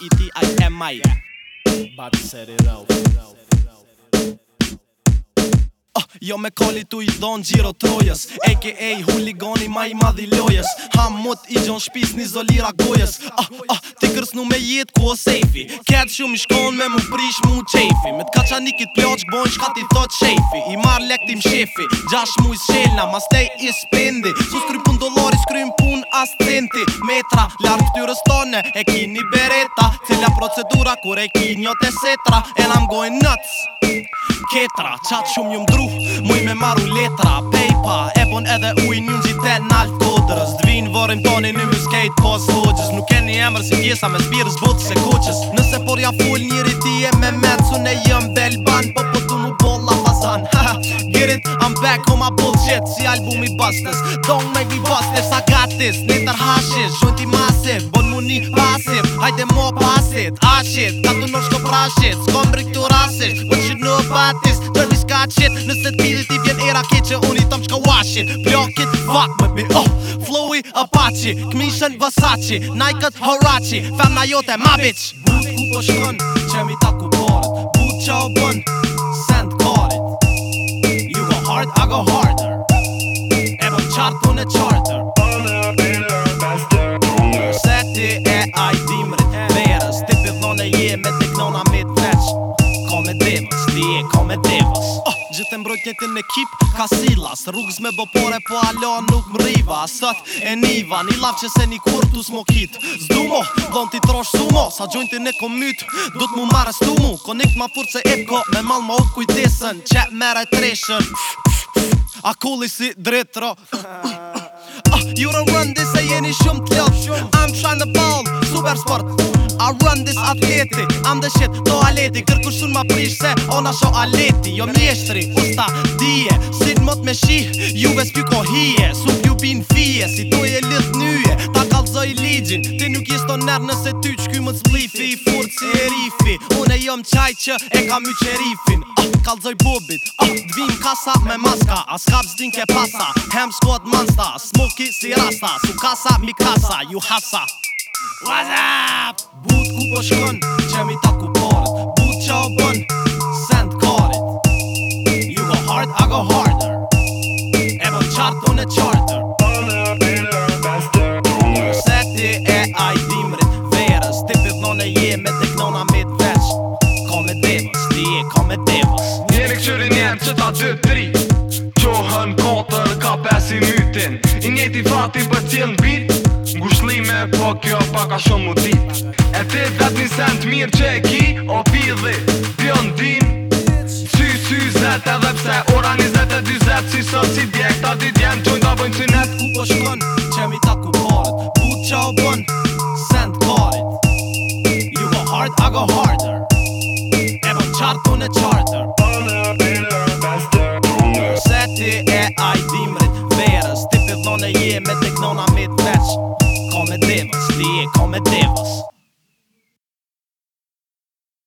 i ti a e maj Bat se rau Jo me koli tu i dhonë gjiro trojes A.K.A. huligoni ma i madhi lojes Ha mut i gjon shpis një zoli ragojes Ah, ah, ti kërsnu me jet ku o sejfi Ketë shumë i shkon me mu prish mu qefi Me t'ka qa nikit pjot bojnë shka ti thot shefi I marrë lek tim shefi Gjash mu i shelna ma stej i spendi Su skry pun dolari skry mpun as centi Metra, lartë këtyrës tone e kini bereta procedura Kur e ki një të setra E lam gojnë nëtës Ketra, qatë shumë një mdru Muj me maru letra Pejpa, e edhe uj një një gjithë në altë kodrës Dvinë vorim toni një muskejt pos hoqës Nuk e një emër si pjesa me zbirës botës e koqës Nëse por ja full njëri ti e me mecu Ne jëm bel ban, po po të nuk back on my bullshit Si albumi bustes Don't make me bustes I got this Nitar hashish Shunti masif Bon mu ni pasiv Hajde mo pasit Ashit ah, Ka të nërshko prashit Skon brik të rasish What you know about this Tërni s'ka qit Nëse t'pidi ti vjen era kit Që unë i tom qka washit Blokit, Fuck with me Oh Flowy Apache Kmishën Versace Nike at Horachi Femna jote ma bitch Bu ku po shkon Qemi ta ku po qartë punë e qartër Seti e ajdi mërë të verës Ti pëllon e je me të knona me të treq Ko me devës, ti e ko me devës ah, Gjithë e mbrojt njëtin ekip, ka silas Rrugës me bëpore, po alo nuk më riva Sët e niva, një lavë që se një kur të s'mokit kit mo, dhon t'i trosh sumo Sa gjojnë t'i ne kom myt, du t'mu marrës t'u mu Konikt ma furt se eko, me mal ma u kujtesën Qep mere treshën, pfff A kolli si dretë tra ah, You don't run this, e jeni shumë t'lop I'm trying to ball, super sport I run this atleti, I'm the shit, to aleti Kërë shumë ma prish se, ona sho aleti Jo mjeshtri, usta, dije Sin mot me shih, juve s'pju kohije Su pju bin fije, si tu e lith nyje Ta kalzoj ligjin, ti nuk jeston nërë nëse ty Qky më t'splifi, fi qerifi Unë e jom qaj që e kam i qerifin Ah, Kalzoj bubit, Ah, dvim kasa me maska As kap zdin ke pasa, hem squat mansta Smoky si rasta, su kasa mi kasa, ju hasa What's up? But ku po shkon, që ta ku porët But që o bën, send card You go hard, I go harder E bën qartë, unë e qartë cilë bit Ngushlime, po kjo paka shumë u dit E ti vetë një sentë mirë që e ki O pidhi, pion din Sy, sy, zet, edhe pse Ora një zet e dy zet Si sot, si djek, ta di djem Qojnë da bojnë cynet Ku po shkon, qemi ta ku parët Bu qa o bon, sent karit You go hard, I go harder E bon qartu në qartër snatch Kommer det oss, det kommer det oss